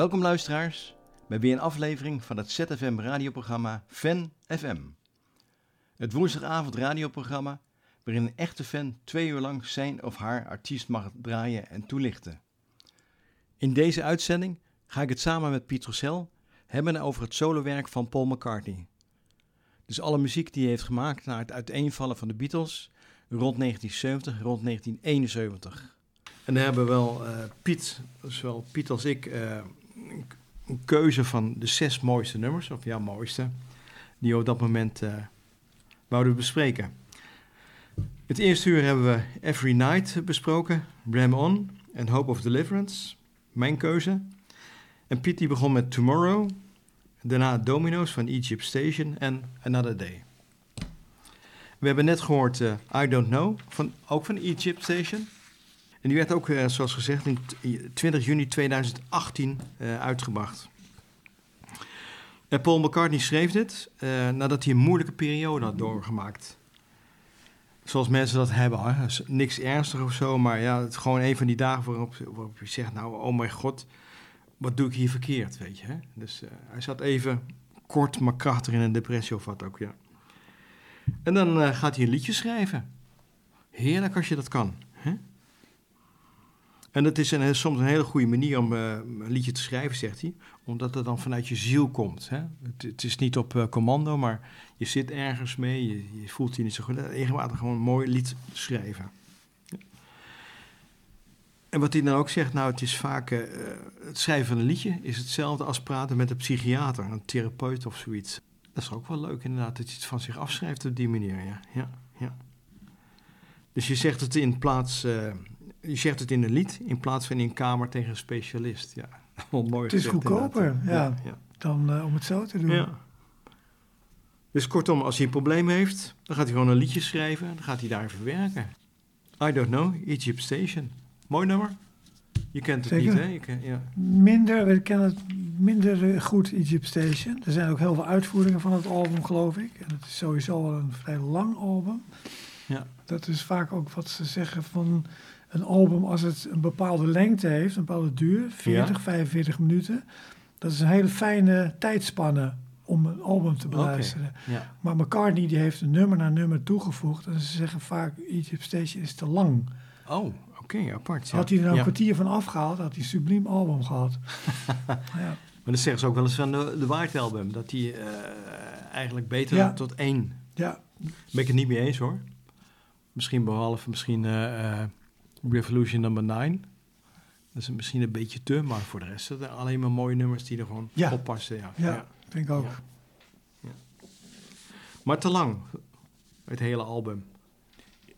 Welkom luisteraars bij weer een aflevering van het ZFM radioprogramma Fan FM. Het woensdagavond radioprogramma waarin een echte fan twee uur lang zijn of haar artiest mag draaien en toelichten. In deze uitzending ga ik het samen met Piet Rossel hebben over het solowerk van Paul McCartney. Dus alle muziek die hij heeft gemaakt na het uiteenvallen van de Beatles rond 1970, rond 1971. En daar hebben wel uh, Piet, zowel Piet als ik, eh, een, keuze van de zes mooiste nummers, of ja, mooiste, die we op dat moment eh, wouden bespreken. Het eerste uur hebben we Every Night besproken, Bram On en Hope of Deliverance, mijn keuze. En Piet begon met Tomorrow, daarna Domino's van Egypt Station en Another Day. We hebben net gehoord eh, I Don't Know, van, ook van Egypt Station. En die werd ook, eh, zoals gezegd, in t- 20 juni 2018 eh, uitgebracht. En Paul McCartney schreef dit eh, nadat hij een moeilijke periode had doorgemaakt. Zoals mensen dat hebben. Niks ernstig of zo, maar ja, het is gewoon een van die dagen waarop, waarop je zegt, nou, oh mijn god, wat doe ik hier verkeerd, weet je. Hè? Dus eh, hij zat even kort maar krachtig in een depressie of wat ook, ja. En dan eh, gaat hij een liedje schrijven. Heerlijk als je dat kan. En dat is een, soms een hele goede manier om eh, een liedje te schrijven, zegt hij. Omdat het dan vanuit je ziel komt. Hè? Het, het is niet op eh, commando, maar je zit ergens mee. Je, je voelt je niet zo goed. Regelmatig gewoon een mooi lied schrijven. En wat hij dan ook zegt, nou het is vaak... eh, het schrijven van een liedje is hetzelfde als praten met een psychiater, een therapeut of zoiets. Dat is ook wel leuk inderdaad, dat je het van zich afschrijft op die manier, ja. ja, ja. Dus je zegt het in plaats... je zegt het in een lied in plaats van in een kamer tegen een specialist. Ja, wel mooi Het is gezegd, goedkoper, ja. ja. Dan eh, om het zo te doen. Ja. Dus kortom, als hij een probleem heeft, dan gaat hij gewoon een liedje schrijven. Dan gaat hij daar verwerken. I don't know, Egypt Station. Mooi nummer. Je kent het Zeker. niet, hè? Je ken- ja. Minder, we kennen het minder eh, goed, Egypt Station. Er zijn ook heel veel uitvoeringen van het album, geloof ik. En het is sowieso al een vrij lang album. Ja. Dat is vaak ook wat ze zeggen van een album als het een bepaalde lengte heeft, een bepaalde duur, 40, Ja. 45 minuten. Dat is een hele fijne tijdspanne om een album te beluisteren. Ja. Maar McCartney die heeft een nummer na nummer toegevoegd. En ze zeggen vaak Egypt Station is te lang. Oh, oké, apart. Ja. Had hij er nou een kwartier van afgehaald, had hij een subliem album gehad. ja. Maar dat zeggen ze ook wel eens van de, de White Album. Dat die eh, eigenlijk beter tot één. ja, Ben ik het niet mee eens hoor. Misschien behalve misschien eh, eh, Revolution number 9. Dat is misschien een beetje te, maar voor de rest zijn er alleen maar mooie nummers die er gewoon Ja. op passen. Ja. ja, vind ik ook. Ja. Maar te lang, het hele album.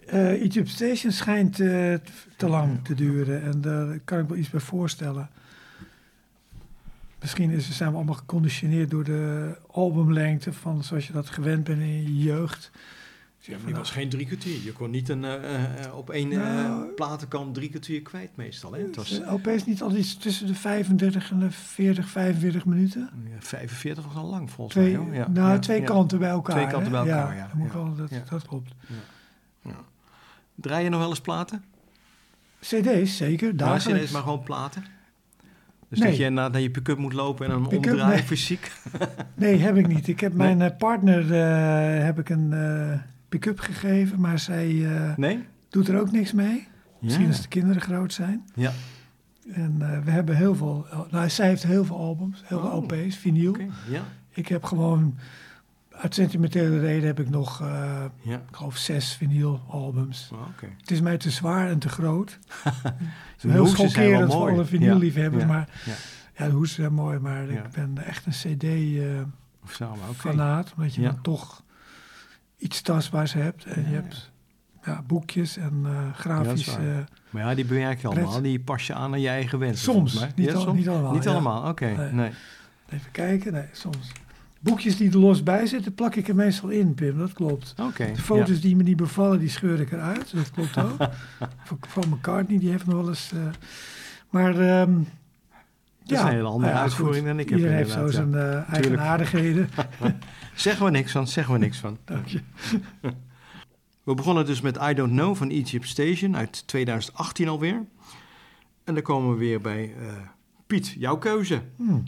Eh, Egypt Station schijnt eh, te lang te duren. En daar kan ik wel iets bij voorstellen. Misschien is, zijn we allemaal geconditioneerd door de albumlengte van zoals je dat gewend bent in je jeugd. Die was geen drie kwartier. Je kon niet een, eh, eh, op één eh, Nou. platenkant drie kwartier kwijt meestal. Hè? Het was is niet al iets tussen de 35 en de 40, 45 minuten. ja, 45 was al lang volgens Twee, mij. hoor. Ja, nou, ja, twee kanten bij elkaar. Twee kanten hè? bij elkaar, ja, dat moet ja, wel- dat, dat klopt. Draai je nog wel eens platen? CD's, zeker, Maar dagelijks. is maar gewoon platen? Dus Nee. dat je na- naar je pick-up moet lopen en dan Pick-up, omdraaien nee. fysiek? Nee, heb ik niet. Ik heb mijn eh, partner eh, heb ik een eh, pick-up gegeven, maar zij eh, Nee? doet er ook niks mee. Misschien als de kinderen groot zijn. Ja. En eh, we hebben heel veel, nou, zij heeft heel veel albums, heel veel Oh. LP's, vinyl. Ja. Ik heb gewoon, uit sentimentele reden heb ik nog, eh, Ja. ik geloof, zes vinylalbums. Oh, Oké. Het is mij te zwaar en te groot. Heel schokkerend voor alle vinylliefhebbers, Ja, maar ja. de hoes zijn mooi, maar ik ben echt een cd-fanaat, oké. omdat je dan toch iets tastbaars hebt. En Ja, je ja. hebt ja, boekjes en eh grafisch. Ja, dat is waar. eh, Maar ja, die bewerk je allemaal. Pret. Die pas je aan aan je eigen wensen. Soms, niet Ja, al- soms? niet allemaal, Niet ja. allemaal, oké. Nee. Nee. even kijken, nee, soms. Boekjes die er los bij zitten, plak ik er meestal in, Pim, dat klopt. Oké. De foto's die me niet bevallen, die scheur ik eruit. Dat klopt ook. van, van McCartney, die heeft nog wel eens... eh, maar... ehm is een hele andere uitvoering dan ik heb Iedereen heeft zo zijn eh, eigenaardigheden. Ja. Zeggen we niks van, zeggen we niks van. Dank je. We begonnen dus met I Don't Know van Egypt Station uit 2018 alweer. En dan komen we weer bij eh, Piet, jouw keuze. Hmm.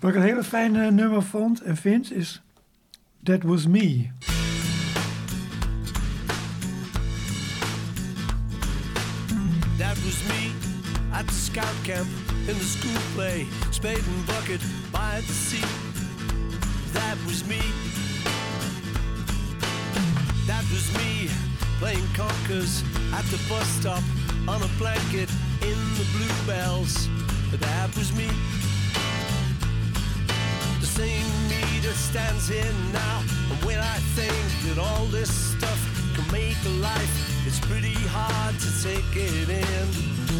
Wat ik een hele fijne nummer vond en vind, is That Was Me. That was me at the scout camp in the school play, spade and bucket by the sea. That was me. That was me playing conkers at the bus stop on a blanket in the bluebells. But that was me. The same me that stands here now. And when I think that all this stuff can make a life, it's pretty hard to take it in.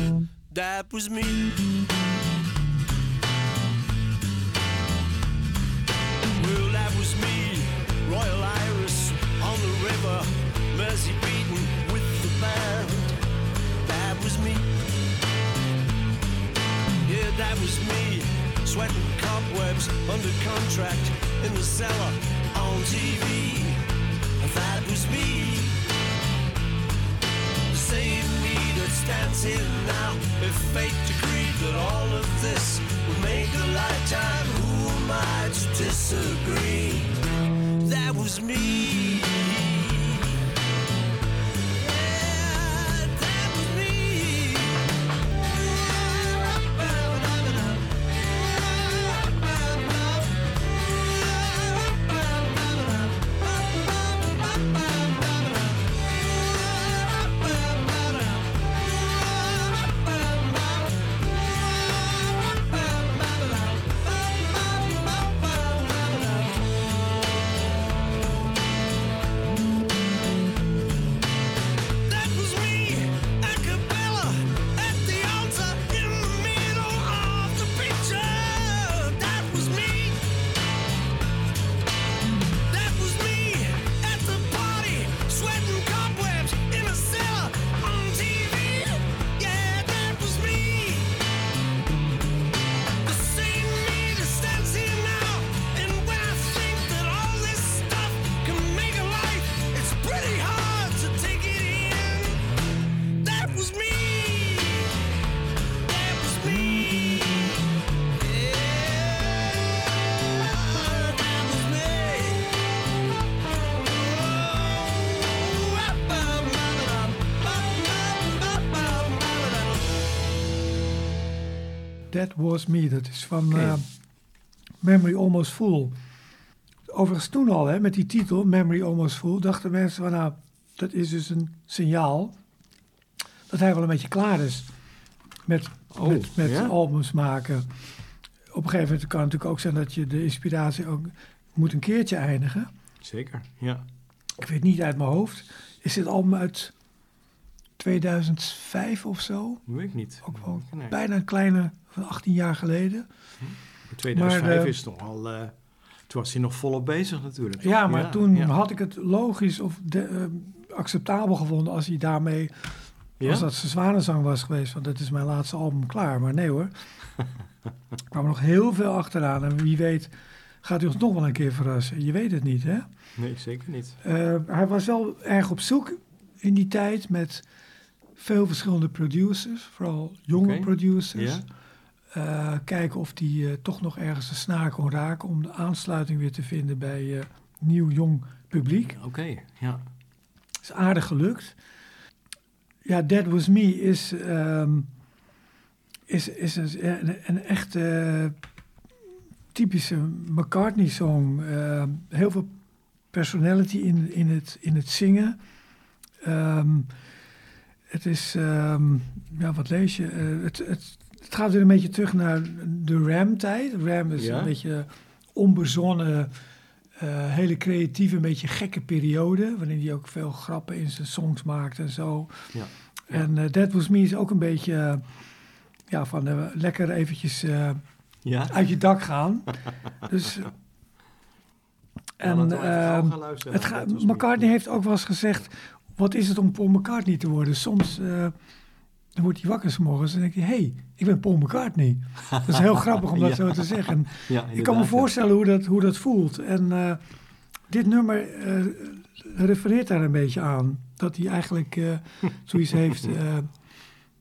That was me. Well, that was me, Royal Iris on the river, Mersey beaten with the band. That was me. Yeah, that was me, sweating cobwebs under contract in the cellar on TV. That was me. Same me that stands here now. If fate decreed that all of this would make a lifetime, who am I to disagree? That was me. That Was Me, dat is van eh, Memory Almost Full. Overigens toen al, hè, met die titel, Memory Almost Full, dachten mensen van nou, dat is dus een signaal dat hij wel een beetje klaar is met, Oh, met, met ja? albums maken. Op een gegeven moment kan het natuurlijk ook zijn dat je de inspiratie ook moet een keertje eindigen. Zeker, ja. Ik weet niet uit mijn hoofd. Is dit album uit 2005 of zo? Weet ik niet. Ook wel Nee. bijna een kleine, van 18 jaar geleden. In 2005 Maar, eh, is toch al... eh, toen was hij nog volop bezig natuurlijk. Ja, maar toen ja. had ik het logisch of de, eh, acceptabel gevonden als hij daarmee, Ja? als dat zijn zwanenzang was geweest, van dit is mijn laatste album klaar. Maar nee hoor, er kwam nog heel veel achteraan en wie weet gaat u ons nog wel een keer verrassen. Je weet het niet, hè? Nee, zeker niet. Eh, hij was wel erg op zoek in die tijd met veel verschillende producers, vooral jonge producers. Ja? Eh, kijken of die eh, toch nog ergens een snaar kon raken om de aansluiting weer te vinden bij eh, nieuw jong publiek. Oké, ja. is aardig gelukt. Ja, That Was Me is, ehm, is, is een, een, een echte typische McCartney-song. Eh, heel veel personality in, in, het, in het zingen. Ehm, het is, ehm, ja, wat lees je? Het, het, het gaat weer een beetje terug naar de Ram-tijd. Ram is Ja. een beetje onbezonnen, eh, hele creatieve, een beetje gekke periode. Waarin hij ook veel grappen in zijn songs maakt en zo. Ja. En eh, That Was Me is ook een beetje, ja, van eh, lekker eventjes Ja? uit je dak gaan. dus... En, En gaan luisteren. het Me. McCartney heeft ook wel eens gezegd: wat is het om Paul McCartney te worden? Soms dan wordt hij wakker 's morgens en denk je: hé, hey, ik ben Paul McCartney. Dat is heel grappig om dat Ja. zo te zeggen. Ja, Ik kan me voorstellen hoe dat, hoe dat voelt. En eh, dit nummer eh, refereert daar een beetje aan. Dat hij eigenlijk eh, zoiets heeft. eh,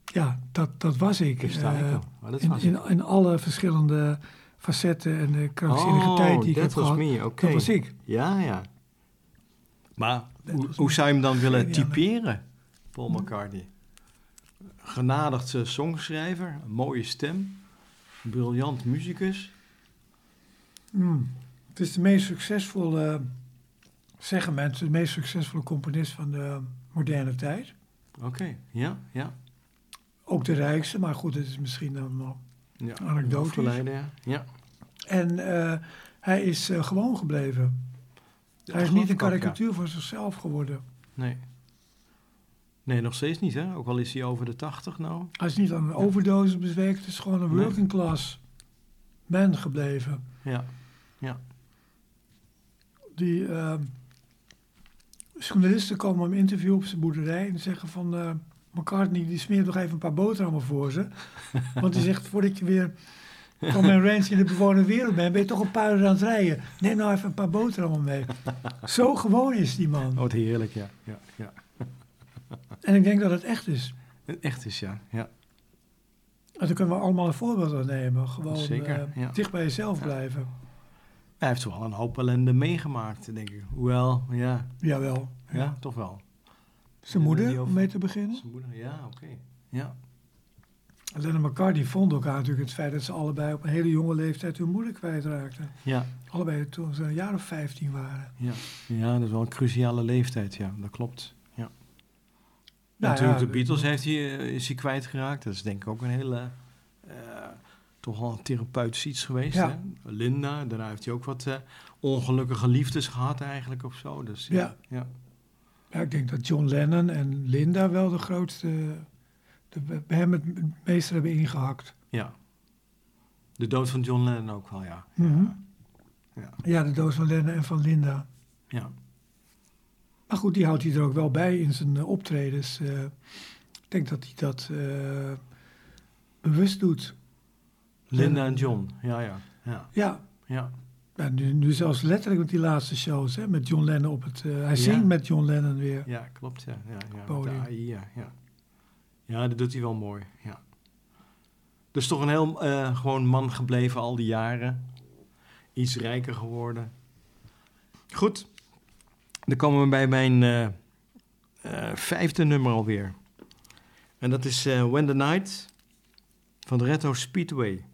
ja, dat, dat was ik. In, was in, in alle verschillende facetten en de krankzinnige tijd die ik dat heb was gehad. me, oké. Dat was ik. Ja, ja. Maar hoe, zou je hem dan willen typeren, Paul McCartney? Genadigd songschrijver, een mooie stem, briljant muzikus. Hmm. Het is de meest succesvolle zeggen mensen, de meest succesvolle componist van de moderne tijd. Oké, ja, ja. Ook de rijkste, maar goed, het is misschien dan ja. Anekdotisch. Ja. ja. En eh, hij is eh, gewoon gebleven. hij is niet een ja. karikatuur van zichzelf geworden. Nee. Nee, nog steeds niet, hè? Ook al is hij over de 80 nou. Hij is niet aan een overdosis bezweken. Het is gewoon een working class man gebleven. Ja. Die eh, journalisten komen hem interviewen op zijn boerderij en zeggen van eh, McCartney die smeert nog even een paar boterhammen voor ze. Want die zegt voordat je weer van mijn ranch in de bewoonde wereld bent, ben je toch een paar uur aan het rijden. Neem nou even een paar boterhammen mee. Zo gewoon is die man. Oh, heerlijk, ja. ja, ja. En ik denk dat het echt is. Echt is, ja. ja. En daar kunnen we allemaal een voorbeeld aan nemen. Gewoon Zeker, eh, ja. dicht bij jezelf Ja. blijven. Hij heeft wel een hoop ellende meegemaakt, denk ik. Hoewel, ja, Jawel. ja, toch wel. Zijn Ja, moeder, om mee te beginnen. Zijn moeder, ja, oké. Ja. Lennon McCartney vond elkaar natuurlijk het feit dat ze allebei op een hele jonge leeftijd hun moeder kwijtraakten. Ja, Allebei toen ze een jaar of 15 waren. ja. ja, dat is wel een cruciale leeftijd, ja. Dat klopt. Nou Natuurlijk, ja, de Beatles heeft hij, eh, is hij kwijtgeraakt. Dat is denk ik ook een hele... eh, toch wel een therapeutisch iets geweest, Ja. hè? Linda, daarna heeft hij ook wat eh, ongelukkige liefdes gehad eigenlijk of zo. Dus, ja. Ja. ja. Ik denk dat John Lennon en Linda wel de grootste, de, bij hem het meester hebben ingehakt. Ja. De dood van John Lennon ook wel, ja. Mhm. Ja. Ja, de doos van Lennon en van Linda. Ja. Maar goed, die houdt hij er ook wel bij in zijn eh, optredens. Eh, ik denk dat hij dat eh, bewust doet. Linda en John, ja, ja. Ja, Ja, ja. ja nu, nu zelfs letterlijk met die laatste shows, hè, met John Lennon op het... hij Ja. zingt met John Lennon weer. ja klopt, ja. ja, ja. Podium. AI, ja, ja. Ja, dat doet hij wel mooi, ja. Dus toch een heel gewoon man gebleven al die jaren. Iets rijker geworden. Goed, dan komen we bij mijn eh, eh, vijfde nummer alweer. En dat is eh, When the Night van de Retro Speedway.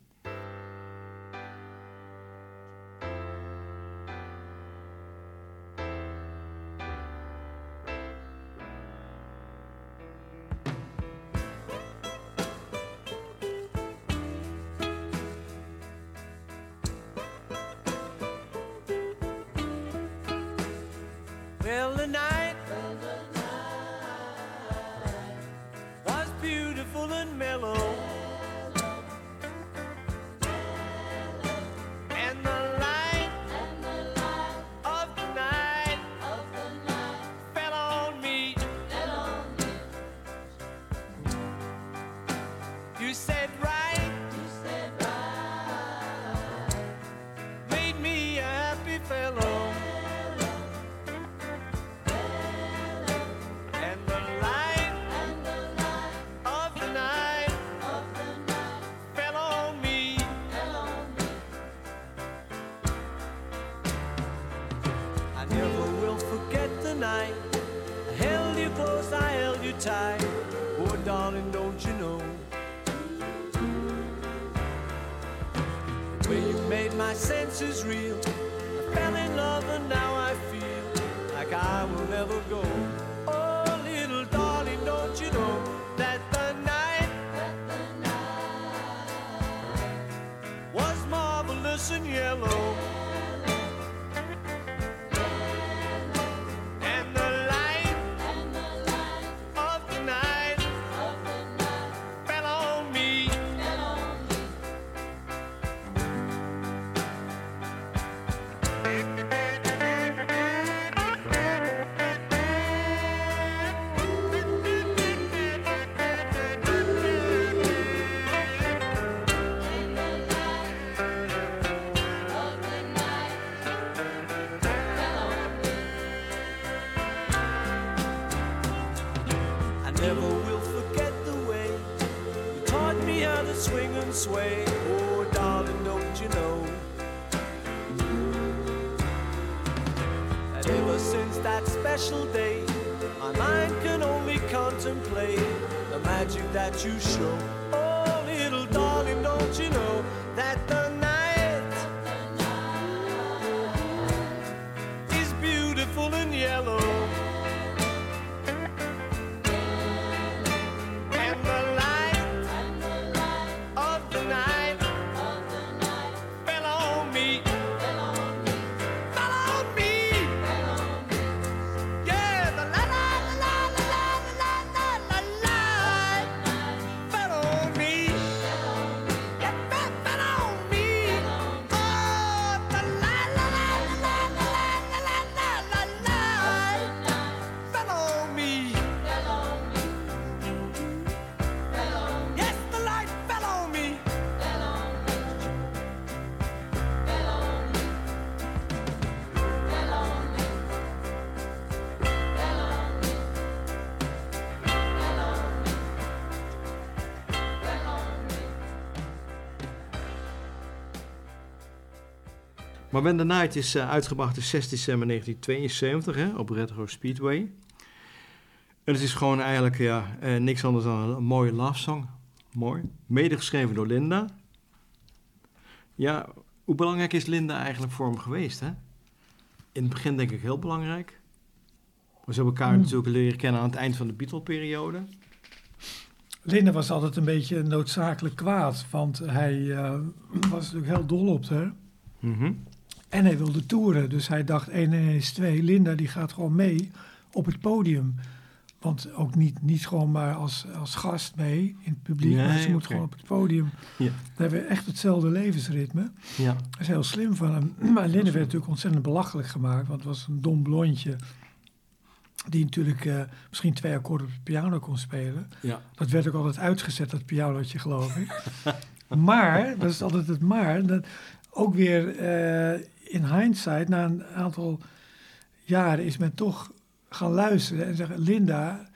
Maar When the Night is eh, uitgebracht op 6 december 1972 hè, op Retro Speedway. En het is gewoon eigenlijk ja, eh, niks anders dan een, mooie love song. Mooi. Medegeschreven door Linda. Ja, hoe belangrijk is Linda eigenlijk voor hem geweest? Hè? In het begin denk ik heel belangrijk. We hebben elkaar Hmm. natuurlijk leren kennen aan het eind van de Beatle-periode. Linda was altijd een beetje noodzakelijk kwaad, want hij eh, was natuurlijk heel dol op haar. Mhm. En hij wilde toeren, dus hij dacht 1 en 1 is 2. Linda die gaat gewoon mee op het podium. Want ook niet, niet gewoon maar als, als gast mee in het publiek, maar ze moet gewoon op het podium. Ja. Dan hebben we echt hetzelfde levensritme. Ja. Dat is heel slim van hem. Maar Linda werd natuurlijk ontzettend belachelijk gemaakt, want het was een dom blondje. Die natuurlijk eh, misschien twee akkoorden op de piano kon spelen. ja. Dat werd ook altijd uitgezet, dat pianootje, geloof ik. maar, dat is altijd het maar, dat ook weer eh, in hindsight, na een aantal jaren, is men toch gaan luisteren en zeggen: Linda,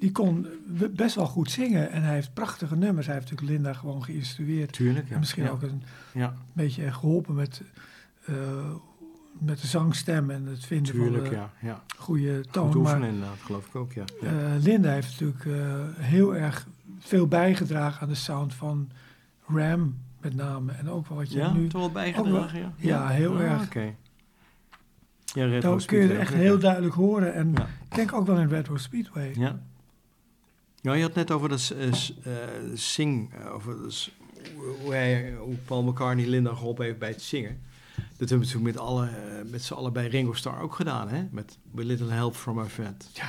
die kon best wel goed zingen en hij heeft prachtige nummers. Hij heeft natuurlijk Linda gewoon geïnstrueerd. Tuurlijk. Ja. En misschien ja. ook een Ja, beetje geholpen met, eh, met de zangstem en het vinden tuurlijk. van de Ja. ja. goede Goed toon. Maar oefenen inderdaad, geloof ik ook. Ja. ja. eh, Linda heeft natuurlijk eh, heel erg veel bijgedragen aan de sound van Ram met name. En ook wat je ja, nu... toch wel bijgedragen, ja? ja, heel Ah, erg. Oké. Ja, Daar kun je echt heel ja. duidelijk horen. En Ja. ik denk ook wel in Retro Speedway. Ja. Ja, je had net over dat eh, zing, eh, over dat hoe, hij, hoe Paul McCartney Linda geholpen heeft bij het zingen. Dat hebben we natuurlijk met, alle, met z'n allen bij Ringo Starr ook gedaan, hè? Met With Little Help from My Friend. Ja,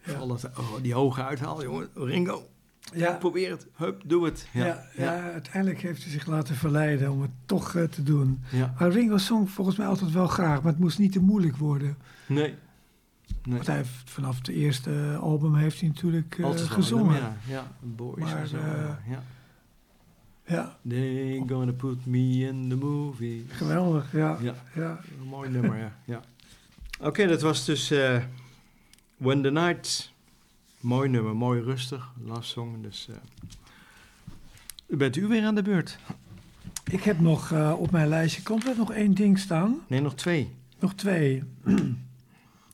Vooral dat, oh, die hoge uithaal, jongen. Ringo, ja, probeer het. Hup, doe het. ja, Ja, ja, uiteindelijk heeft hij zich laten verleiden om het toch eh, te doen. Maar Ringo zong volgens mij altijd wel graag, maar het moest niet te moeilijk worden. Nee. nee. Want hij heeft, vanaf het eerste album heeft hij natuurlijk eh, Altijd wel, gezongen. Ja, ja, boys Maar, en zo. eh, ja. Ja, They gonna put me in the movie. geweldig. Ja, Ja. Een mooi nummer, ja. ja. Oké, dat was dus eh, When the Night. Mooi nummer, mooi rustig. Love song, dus... eh, bent u weer aan de beurt? Ik heb nog eh, op mijn lijstje, komt er nog één ding staan? Nee, nog twee. Nog twee.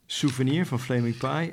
Souvenir van Flaming Pie.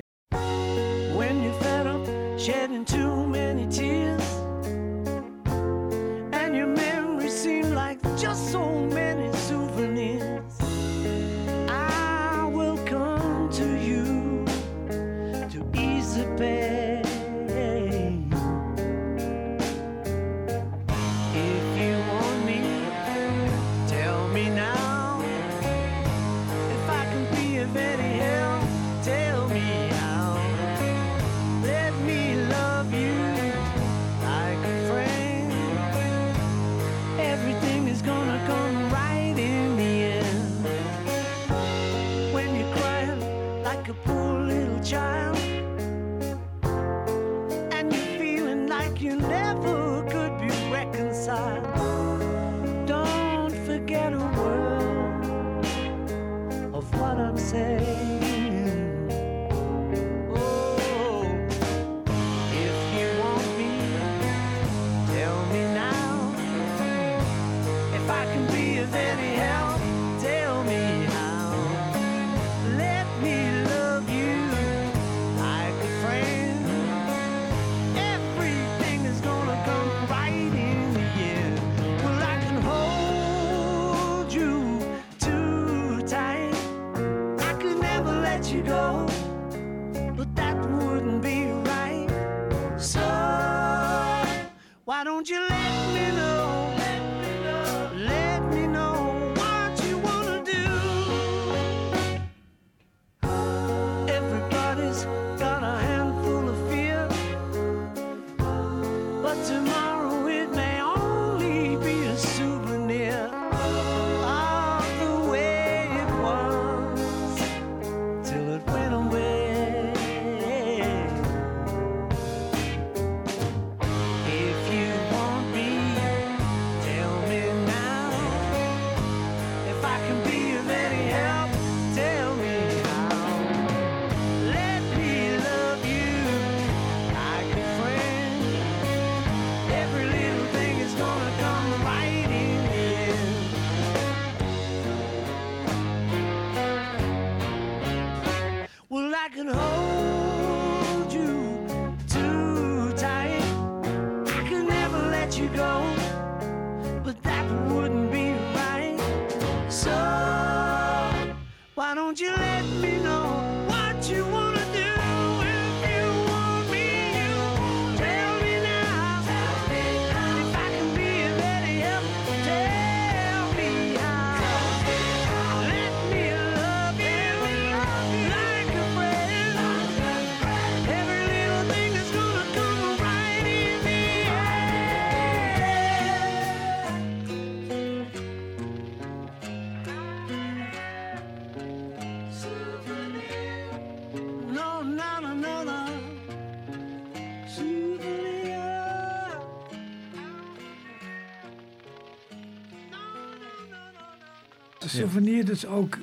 Souvenir, dat is ook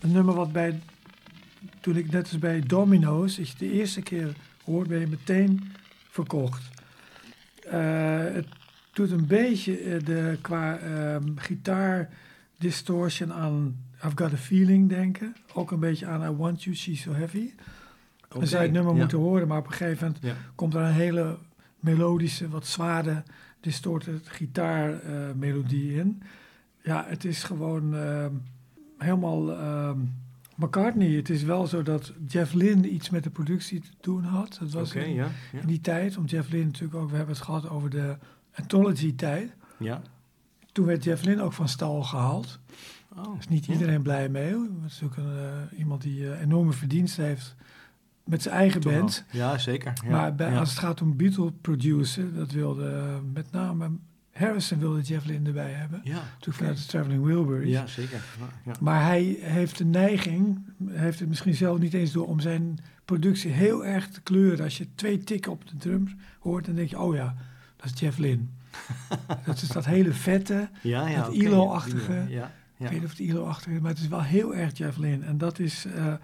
een nummer wat bij, toen ik net als bij Domino's, als je de eerste keer hoort, ben je meteen verkocht. Eh, het doet een beetje eh, de, qua ehm, gitaar distortion aan I've Got a Feeling denken. Ook een beetje aan I Want You, She's So Heavy. Dan zou je het nummer ja. moeten horen, maar op een gegeven moment Ja. komt er een hele melodische, wat zware, distorted gitaarmelodie in. Ja, het is gewoon ehm, helemaal ehm, McCartney. Het is wel zo dat Jeff Lynne iets met de productie te doen had. Dat was in, ja. Ja. in die tijd, om Jeff Lynne natuurlijk ook, we hebben het gehad over de Anthology-tijd. ja. Toen werd Jeff Lynne ook van stal gehaald. Oh, Daar is niet ja. iedereen blij mee. Dat is ook een, eh, iemand die eh, enorme verdiensten heeft met zijn eigen band. Ja, zeker. Ja. Maar bij, als het gaat om Beatle producer, dat wilde eh, met name Harrison wilde Jeff Lynne erbij hebben. Ja, Toen vanuit de Traveling Wilburys. Ja, zeker. Ja. Maar hij heeft de neiging, heeft het misschien zelf niet eens door, om zijn productie heel erg te kleuren. Als je twee tikken op de drums hoort, dan denk je, oh ja, dat is Jeff Lynne. dat is dat hele vette, Ja, ja, Het oké, ILO-achtige. Ja, ja, ik weet niet of het ILO-achtig is, maar het is wel heel erg Jeff Lynne. En dat is eh,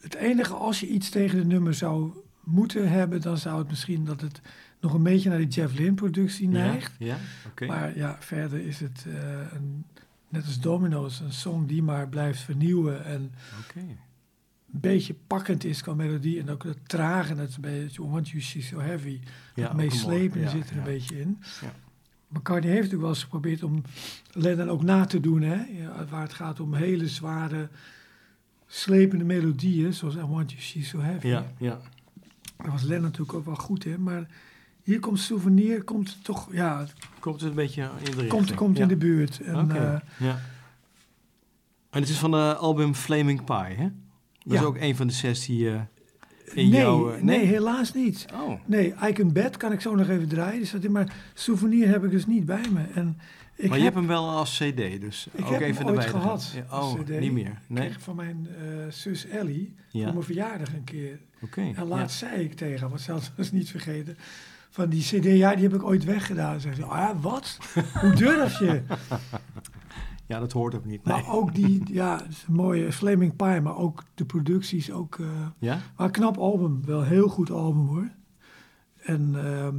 het enige, als je iets tegen de nummer zou moeten hebben, dan zou het misschien dat het nog een beetje naar die Jeff Lynne-productie neigt. Ja. Maar ja, verder is het eh, een, net als Domino's, een song die maar blijft vernieuwen en een beetje pakkend is qua melodie. En ook het trage, dat is beetje Want You She's So Heavy. Ja, het ook meeslepende mooi- ja, zit er een beetje in. Ja. McCartney heeft natuurlijk wel eens geprobeerd om Lennon ook na te doen, hè? Waar het gaat om hele zware, slepende melodieën, zoals I Want You She's So Heavy. Ja, ja. Daar was Lennon natuurlijk ook wel goed in, maar hier komt Souvenir, komt toch, ja, Komt het een beetje in de richting? komt, komt ja. in de buurt. En, eh, ja. En het is van de album Flaming Pie, hè? Dat is ook een van de zes die eh, in nee, jouw... eh, nee, helaas niet. Oh, Nee, I Can Bet kan ik zo nog even draaien. Dus dat, maar Souvenir heb ik dus niet bij me. En ik maar je heb, hebt hem wel als cd, dus Ik ook heb hem even ooit erbij. te gehad. Ja, oh, CD. niet meer. Nee? kreeg van mijn eh, zus Ellie Ja, voor mijn verjaardag een keer. oké. En ja. laatst zei ik tegen wat ze had dus niet vergeten... van die cd, ja, die heb ik ooit weggedaan. Ze zei, ah ja, wat? Hoe durf je? Ja, dat hoort ook niet. Nee. Maar ook die, ja, mooie Flaming Pie, maar ook de producties, ook... eh, Ja? Maar knap album, wel heel goed album hoor. En ehm,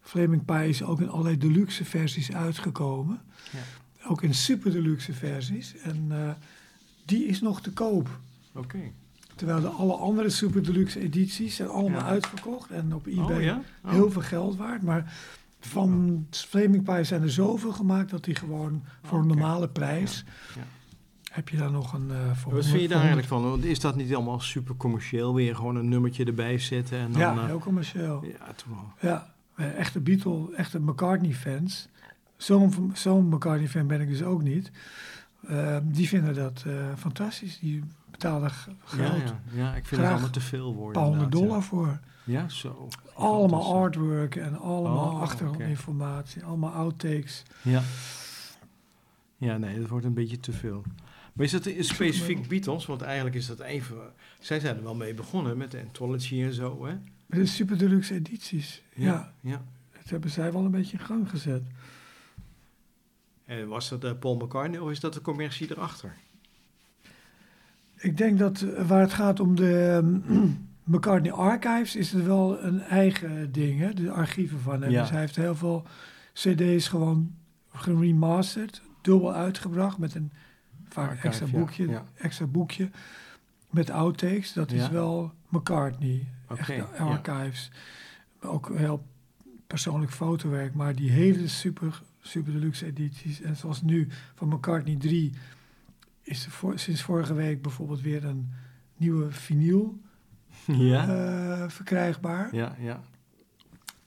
Flaming Pie is ook in allerlei deluxe versies uitgekomen. Ja. Ook in super deluxe versies. En eh, die is nog te koop. Oké. Terwijl de alle andere super deluxe edities zijn allemaal Ja. uitverkocht. En op eBay Oh, ja? Oh. heel veel geld waard. Maar van Flaming Pie zijn er zoveel gemaakt dat die gewoon voor een normale prijs... Ja, heb je daar nog een... eh voor Wat vind je 100 daar eigenlijk van? Want is dat niet allemaal super commercieel? Weer gewoon een nummertje erbij zetten en dan... Ja, eh, heel commercieel. ja, toch wel. Ja, eh, echte Beatle, echte McCartney-fans. Zo'n McCartney-fan ben ik dus ook niet. Eh, die vinden dat fantastisch. Die betalen g- Ja, ja, ja, ik vind het allemaal te veel worden. een paar honderd dollar voor. Ja, ja zo. Allemaal artwork en allemaal Oh, achtergrondinformatie. Allemaal outtakes. Ja. Ja, nee, dat wordt een beetje te veel. Maar is dat een specifiek Beatles? Want eigenlijk is dat even... Zij zijn er wel mee begonnen met de Anthology en zo, hè? Met de super deluxe edities. Ja. ja. dat hebben zij wel een beetje in gang gezet. En was dat eh, Paul McCartney of is dat de commercie erachter? Ik denk dat eh, waar het gaat om de ehm, McCartney Archives... is het wel een eigen ding, hè? De archieven van hem. Ja. Dus hij heeft heel veel cd's gewoon geremasterd. Dubbel uitgebracht met een vaak Archive, extra boekje, ja. extra boekje met outtakes. Dat is wel McCartney, ja. archives. Ook heel persoonlijk fotowerk, maar die hele super, super deluxe edities. En zoals nu van McCartney 3 is er voor, sinds vorige week bijvoorbeeld weer een nieuwe vinyl Ja? eh, verkrijgbaar. ja, ja.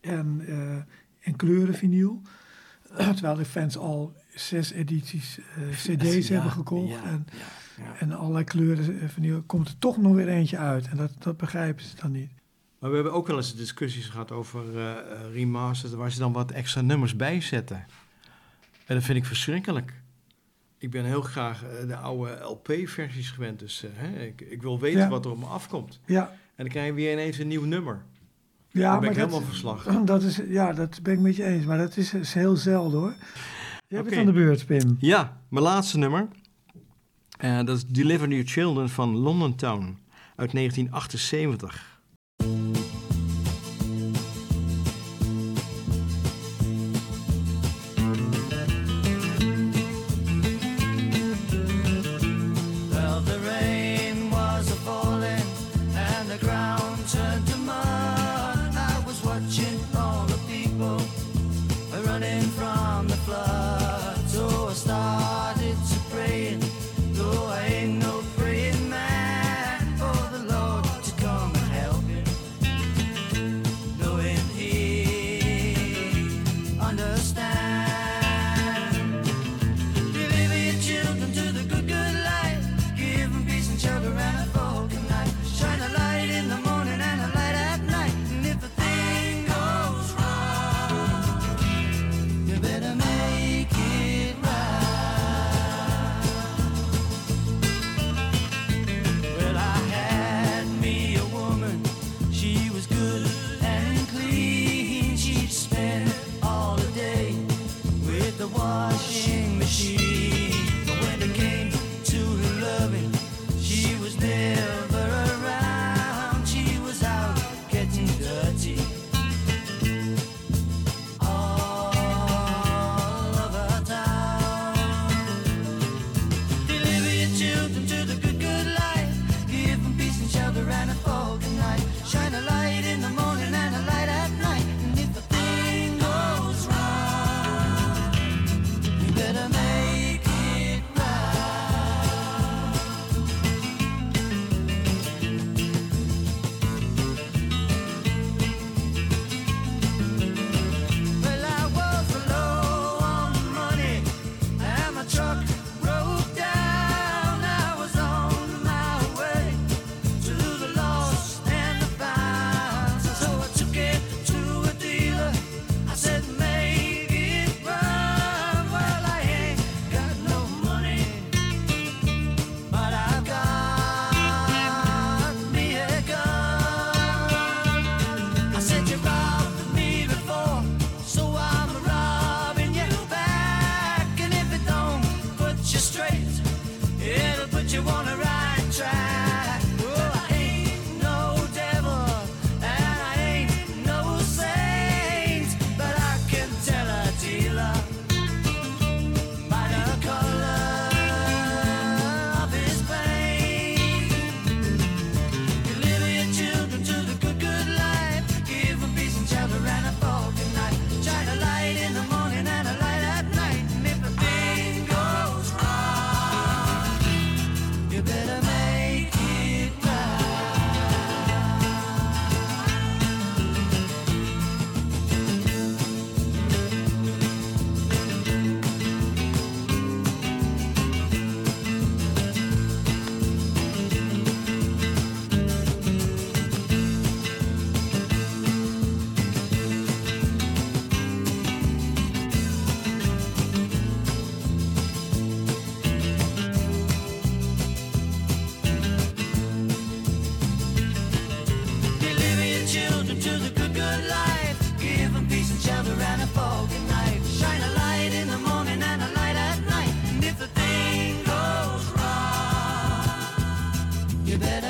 En eh, in kleuren vinyl. Terwijl de fans al zes edities eh, cd's Ja, hebben gekocht. ja, en, ja, ja. en allerlei kleuren vinyl. Komt er toch nog weer eentje uit. En dat, dat begrijpen ze dan niet. Maar we hebben ook wel eens discussies gehad over remasters... waar ze dan wat extra nummers bij zetten. En dat vind ik verschrikkelijk ik ben heel graag eh, de oude LP-versies gewend. Dus eh, hè, ik, ik, wil weten wat er op me afkomt. Ja. En dan krijg je weer ineens een nieuw nummer. Ja, Daar ben maar ik helemaal verslag. Dat is, ja, dat ben ik met je eens. Maar dat is, heel zelden hoor. je okay. het aan de beurt, Pim. Ja, mijn laatste nummer. Eh, dat is Deliver Your Children van London Town uit 1978. Baby. better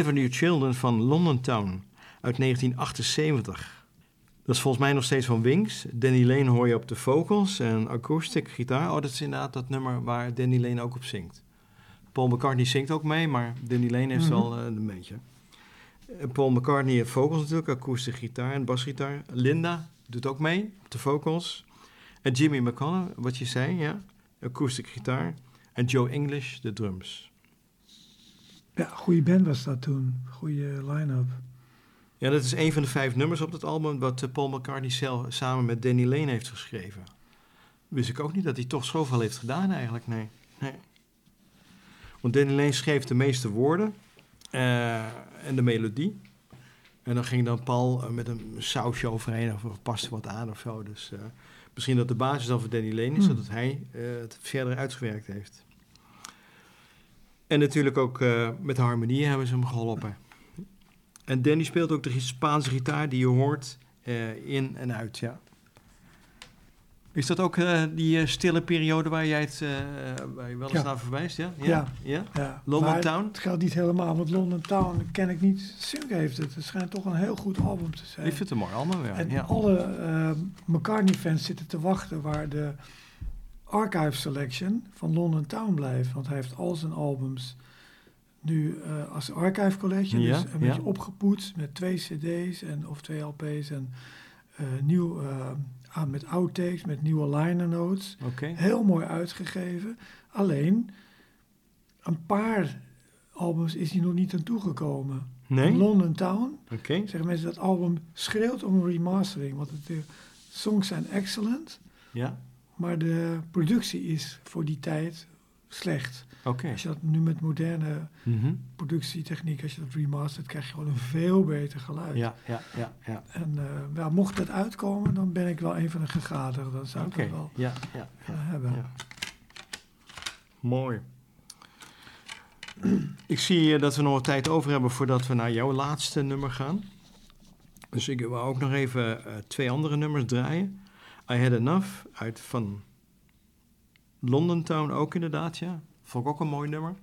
Deliver New Children van London Town uit 1978. Dat is volgens mij nog steeds van Wings. Danny Lane hoor je op de vocals en acoustic gitaar. Oh, dat is inderdaad dat nummer waar Danny Lane ook op zingt. Paul McCartney zingt ook mee, maar Danny Lane heeft mhm. wel eh, een beetje. Eh, Paul McCartney heeft vocals natuurlijk, akoestische gitaar en basgitaar. Linda doet ook mee op de vocals. En Jimmy McConnell, wat je zei, ja, akoestische gitaar. En Joe English, de drums. Ja, goede band was dat toen. Goede line-up. Ja, dat is een van de vijf nummers op dat album wat eh, Paul McCartney zelf samen met Danny Lane heeft geschreven. Wist ik ook niet dat hij toch zoveel heeft gedaan eigenlijk, nee. nee. Want Danny Lane schreef de meeste woorden eh, en de melodie. En dan ging dan Paul eh, met een sausje overheen of paste wat aan of zo. Dus misschien dat de basis dan voor Danny Lane is, hmm. zodat hij het verder uitgewerkt heeft. En natuurlijk ook eh, met de harmonieën hebben ze hem geholpen. En Danny speelt ook de Spaanse gitaar die je hoort eh, in en uit, ja. Is dat ook eh, die stille periode waar jij het waar je wel eens Ja. naar verwijst? Ja? Ja. ja? Ja, London Town? Het geldt niet helemaal, want London Town ken ik niet. Sunk heeft het. Het schijnt toch een heel goed album te zijn. Ik vind het een mooi allemaal weer. en ja. alle McCartney-fans zitten te wachten waar de archive selection van London Town blijft. Want hij heeft al zijn albums nu eh, als archive collection. Ja, dus een ja. beetje opgepoetst met twee cd's en, of twee lp's en eh, nieuw, ah, met outtakes, met nieuwe liner notes. Heel mooi uitgegeven. Alleen, een paar albums is hij nog niet aan toegekomen. Nee? London Town, zeggen mensen, dat album schreeuwt om een remastering. Want de songs zijn excellent, Ja? Maar de productie is voor die tijd slecht. Als je dat nu met moderne Mhm. productietechniek, als je dat remastert, krijg je gewoon een veel beter geluid. Ja, ja, ja, ja. En eh, ja, mocht dat uitkomen, dan ben ik wel een van de gegadigden. Dan zou ik dat wel Ja, ja, hebben. ja. Mooi. Ik zie dat we nog wat tijd over hebben voordat we naar jouw laatste nummer gaan. Dus ik wil ook nog even eh, twee andere nummers draaien. I Had Enough uit van London Town ook inderdaad, ja. Vond ik ook een mooi nummer.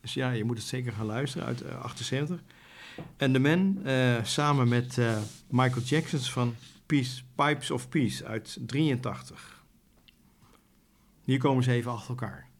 Dus ja, je moet het zeker gaan luisteren uit eh, 78. En The Man eh, samen met eh, Michael Jackson van Peace, Pipes of Peace uit 83. Hier komen ze even achter elkaar.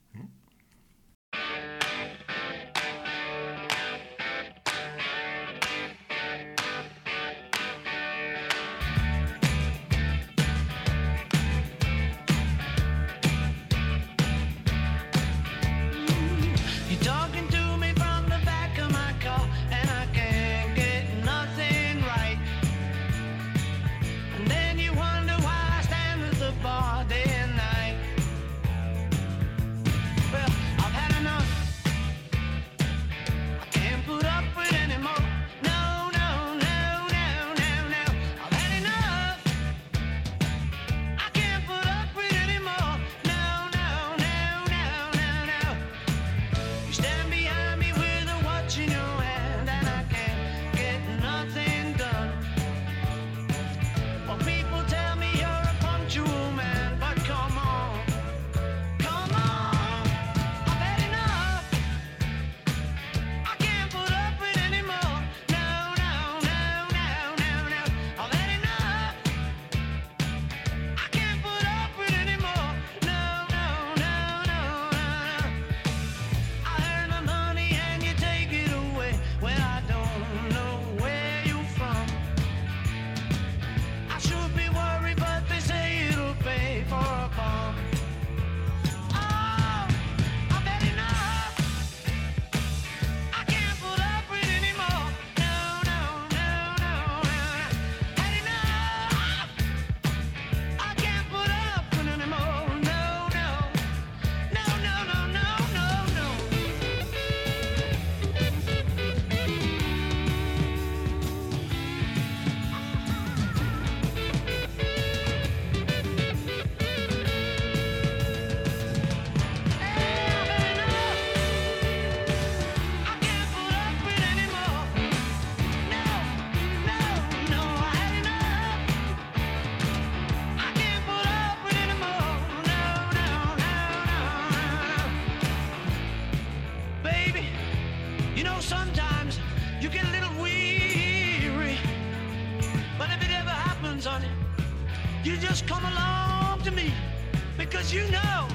You just come along to me because you know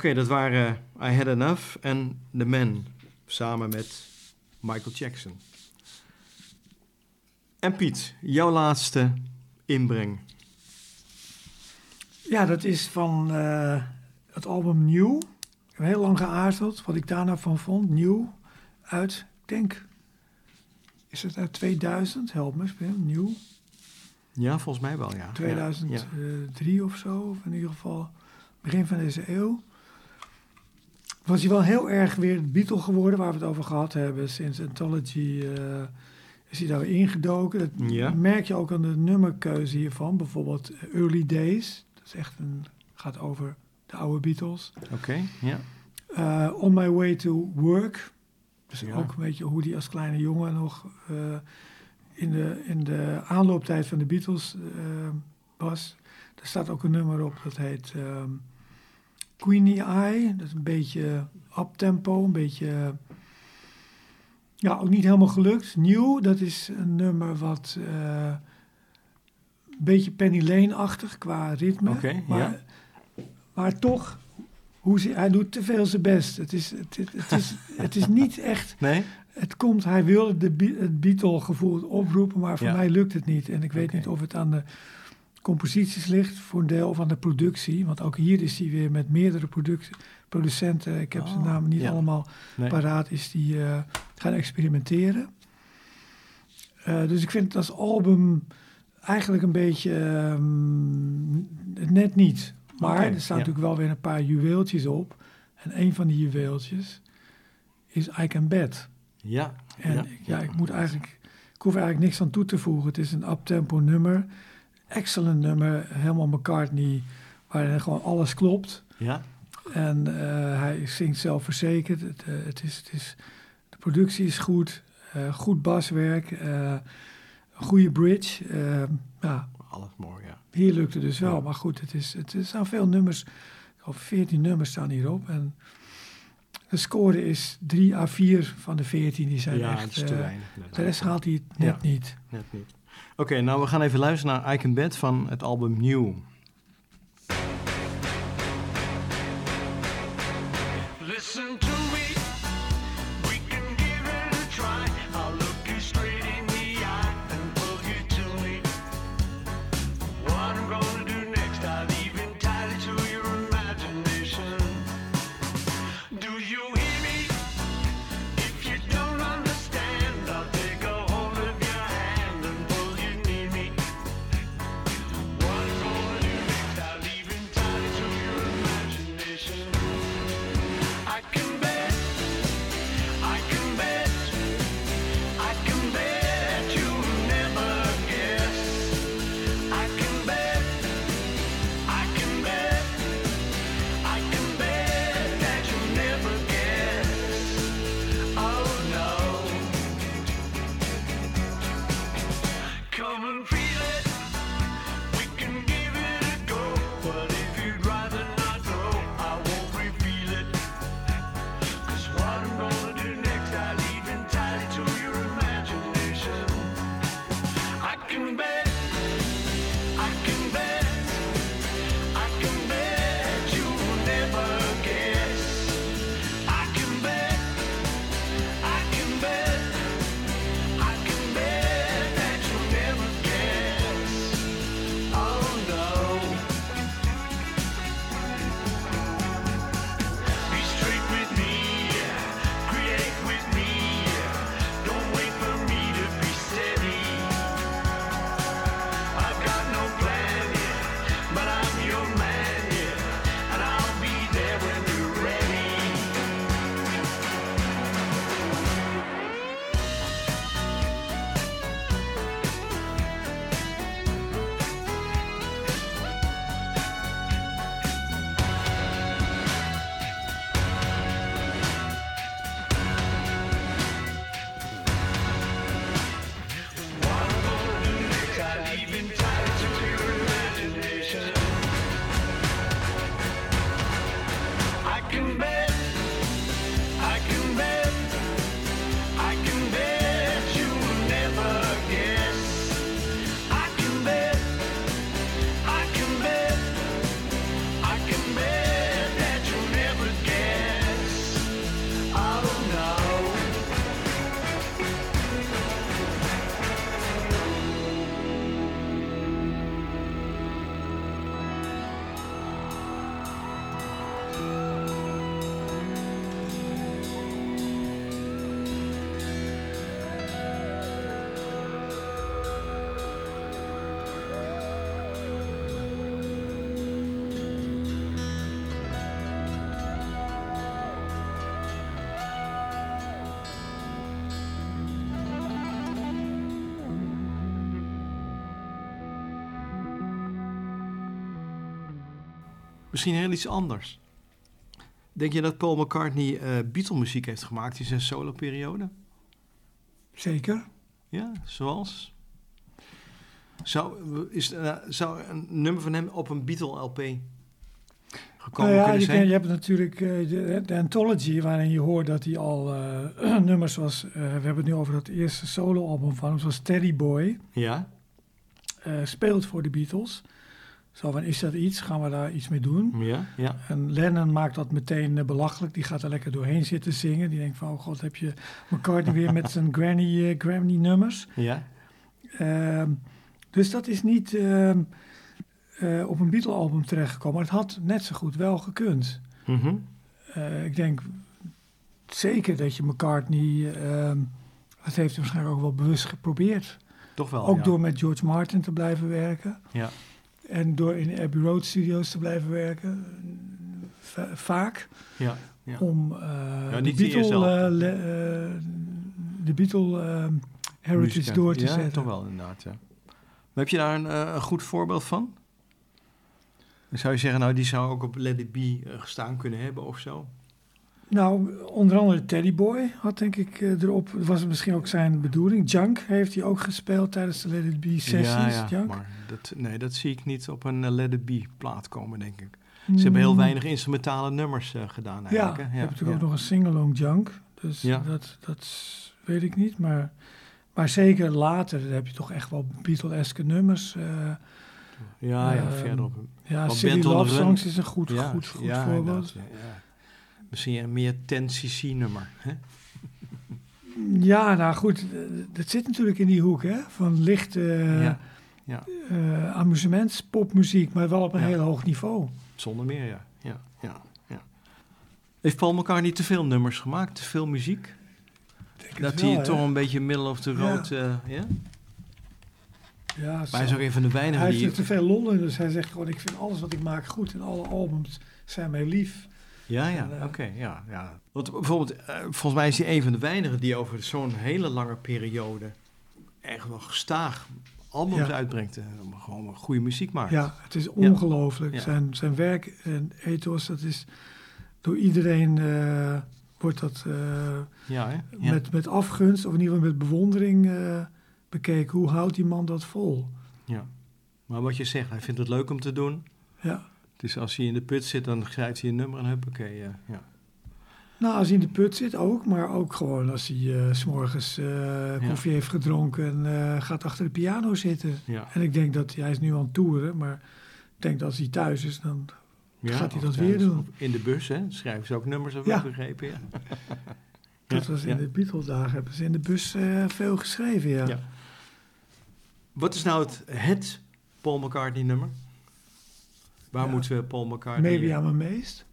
Oké, dat waren I Had Enough en The Man, samen met Michael Jackson. En Piet, jouw laatste inbreng. Ja, dat is van eh, het album New. Ik heb heel lang geaarzeld wat ik daar nou van vond. New uit, ik denk, is het uit 2000? Help me, Spin. New. Ja, volgens mij wel, ja. Ja, ja. 2003 of zo, of in ieder geval begin van deze eeuw. Was hij wel heel erg weer het Beatle geworden, waar we het over gehad hebben. Sinds Anthology eh, is hij daar weer ingedoken. Dat Ja. merk je ook aan de nummerkeuze hiervan. Bijvoorbeeld Early Days. Dat is echt een, gaat over de oude Beatles. Oké, ja. Eh, On My Way to Work. Dus Ja. ook een beetje hoe hij als kleine jongen nog eh, in, de, in de aanlooptijd van de Beatles eh, was. Er staat ook een nummer op dat heet ehm, Queenie Eye. Dat is een beetje uptempo, een beetje... ja, ook niet helemaal gelukt. Nieuw, dat is een nummer wat... eh, een beetje Penny Lane-achtig qua ritme. Oké, maar, ja. maar toch, hoe ze, hij doet te veel zijn best. Het is, het, het, het is, het is niet echt... Nee? Het komt, hij wilde de, het Beatle-gevoel oproepen, maar voor Ja. mij lukt het niet. En ik weet niet of het aan de composities ligt voor een deel van de productie. Want ook hier is hij weer met meerdere produc- producenten, ik heb zijn Oh, namen niet ja. allemaal Nee. paraat, is die eh, gaan experimenteren. Eh, dus ik vind het als album eigenlijk een beetje ehm, net niet. Maar er staan ja. natuurlijk wel weer een paar juweeltjes op. En een van die juweeltjes is I Can Bet. Ja. En ja. ik- ja, ik moet eigenlijk, ik hoef eigenlijk niks aan toe te voegen. Het is een uptempo nummer, excellent nummer, helemaal McCartney, waarin gewoon alles klopt. Ja. En eh, hij zingt zelfverzekerd. Het, eh, het is, het is, de productie is goed, eh, goed baswerk, goede bridge. eh, ja, Alles mooi, ja. hier lukt het dus wel, Ja. maar goed, het, is, het, staan veel nummers. Geloof 14 nummers staan hierop. En de score is 3 à 4 van de 14. Die zijn ja, echt. het is te weinig. de rest haalt hij het net niet. Net niet. Oké, nou we gaan even luisteren naar I Can van het album New. Misschien heel iets anders. Denk je dat Paul McCartney eh Beatle-muziek heeft gemaakt in zijn solo-periode? Zeker. Ja, zoals? Zou, is, eh, zou een nummer van hem op een Beatle-LP gekomen Nou ja, kunnen je, zijn? ken- je hebt natuurlijk eh, de, de anthology waarin je hoort dat hij al nummers was. eh, we hebben het nu over het eerste soloalbum van hem, zoals Teddy Boy. Ja, speelt voor de Beatles. Zo van, is dat iets? Gaan we daar iets mee doen? ja, ja. En Lennon maakt dat meteen eh, belachelijk. Die gaat er lekker doorheen zitten zingen. Die denkt van, oh god, heb je McCartney weer met zijn granny, eh, Grammy nummers. ja. Ehm, dus dat is niet... ehm, eh, op een Beatle-album terechtgekomen. Maar het had net zo goed wel gekund. Mhm. Ik denk zeker dat je McCartney... dat heeft hij waarschijnlijk ook wel bewust geprobeerd. Toch wel, ook ja. door met George Martin te blijven werken. Ja. En door in de Abbey Road Studios te blijven werken. Va- vaak. Ja, ja. Om eh, Ja, de Beatle, eh, le- eh, de Beatle ehm, heritage door te ja, zetten. toch wel inderdaad, ja. Maar heb je daar een, eh, een goed voorbeeld van? Dan zou je zeggen, nou, die zou ook op Let It Be gestaan kunnen hebben of zo? Nou, onder andere Teddy Boy had denk ik eh, erop. Dat was misschien ook zijn bedoeling. Junk heeft hij ook gespeeld tijdens de Let It Be sessies. ja, ja, Junk. maar dat, nee, dat zie ik niet op een eh, Let It Be plaat komen, denk ik. Ze hebben heel Mm, weinig instrumentale nummers eh, gedaan Ja, eigenlijk. je hebt natuurlijk ook nog een singalong Junk. Dus Ja. dat, dat weet ik niet. Maar, maar zeker later heb je toch echt wel Beatle-eske nummers. eh, Ja, ja, Ehm, verderop. ja, City Love Songs is een goed, ja, goed, goed ja, voorbeeld. Ja, ja. Misschien een meer 10cc nummer. Hè? Ja, nou goed, dat zit natuurlijk in die hoek hè, van lichte Ja, ja. eh, amusements, popmuziek, maar wel op een Ja. heel hoog niveau. Zonder meer, ja. ja, ja, ja. Heeft Paul McCartney te veel nummers gemaakt? Te veel muziek? Dat hij toch een beetje middle of the Ja. road... eh, ja? Ja, Maar hij is ook een van de weinigen Hij heeft te veel lol in, dus hij zegt gewoon, ik vind alles wat ik maak goed en alle albums zijn mij lief. Ja, ja, eh, oké, ja, ja. Want bijvoorbeeld, eh, volgens mij is hij een van de weinigen die over zo'n hele lange periode echt wel gestaag albums Ja. uitbrengt. eh, gewoon goede muziek maakt. Ja, het is ongelooflijk. Ja. Zijn, zijn werk en ethos, dat is door iedereen wordt dat Ja, hè? Met, met afgunst of in ieder geval met bewondering bekeken. Hoe houdt die man dat vol? ja. Maar wat je zegt, hij vindt het leuk om te doen. Ja. Dus als hij in de put zit, dan schrijft hij een nummer en huppakee. ja. ja. Nou, als hij in de put zit ook, maar ook gewoon als hij eh, s s'morgens eh, koffie heeft gedronken en eh, gaat achter de piano zitten. Ja. En ik denk dat hij is nu aan het toeren, maar ik denk dat als hij thuis is, dan gaat hij dat weer doen. In de bus, hè? Schrijven ze ook nummers, heb ik Ja. begrepen. Ja. Dat was in de Beatles-dagen, hebben ze in de bus eh, veel geschreven, ja. Ja. Wat is nou het, het Paul McCartney nummer? Waar Ja. moeten we Paul McCartney Maybe I'm amazed.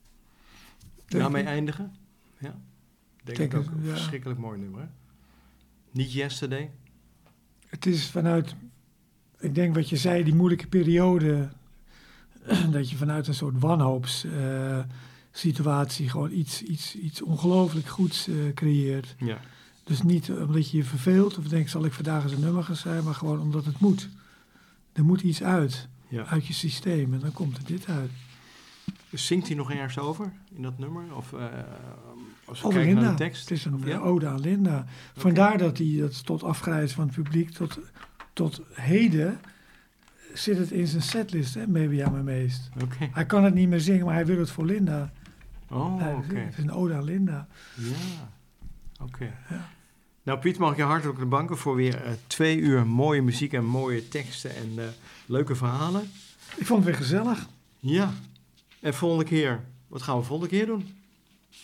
Denk daarmee ik. eindigen? Ja. Denk, Denk ik ook een ja. verschrikkelijk mooi nummer. Hè? Niet Yesterday. Het is vanuit, ik denk wat je zei, die moeilijke periode, dat je vanuit een soort wanhoops eh, situatie gewoon iets, iets, iets ongelooflijk goeds eh, creëert. Ja. Dus niet omdat je je verveelt of denkt, zal ik vandaag eens een nummer gaan schrijven, maar gewoon omdat het moet. Er moet iets uit, ja. uit je systeem en dan komt er dit uit. Zingt hij nog ergens over in dat nummer? Of eh, als we kijken naar Linda. de tekst? Het is een ja? ode aan Linda. Vandaar dat hij dat tot afgrijs van het publiek, tot, tot heden zit het in zijn setlist, hè, Maybe I'm Amazed. Oké. Hij kan het niet meer zingen, maar hij wil het voor Linda. Oh, oké. Het is een ode aan Linda. Ja, oké. Ja. Nou, Piet, mag ik je hartelijk bedanken voor weer eh, twee uur mooie muziek en mooie teksten en eh, leuke verhalen. Ik vond het weer gezellig. Ja, en volgende keer, wat gaan we volgende keer doen?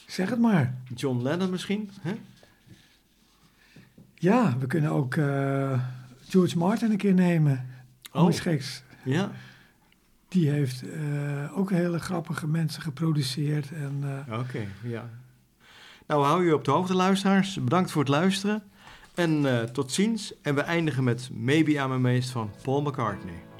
Zeg het maar. John Lennon misschien? Hè? Ja, we kunnen ook eh, George Martin een keer nemen. Oh. Geks. Ja, Die heeft ook hele grappige mensen geproduceerd. En, oké, ja. Nou, we houden u op de hoogte, luisteraars. Bedankt voor het luisteren. En eh, tot ziens. En we eindigen met Maybe I'm Amazed van Paul McCartney.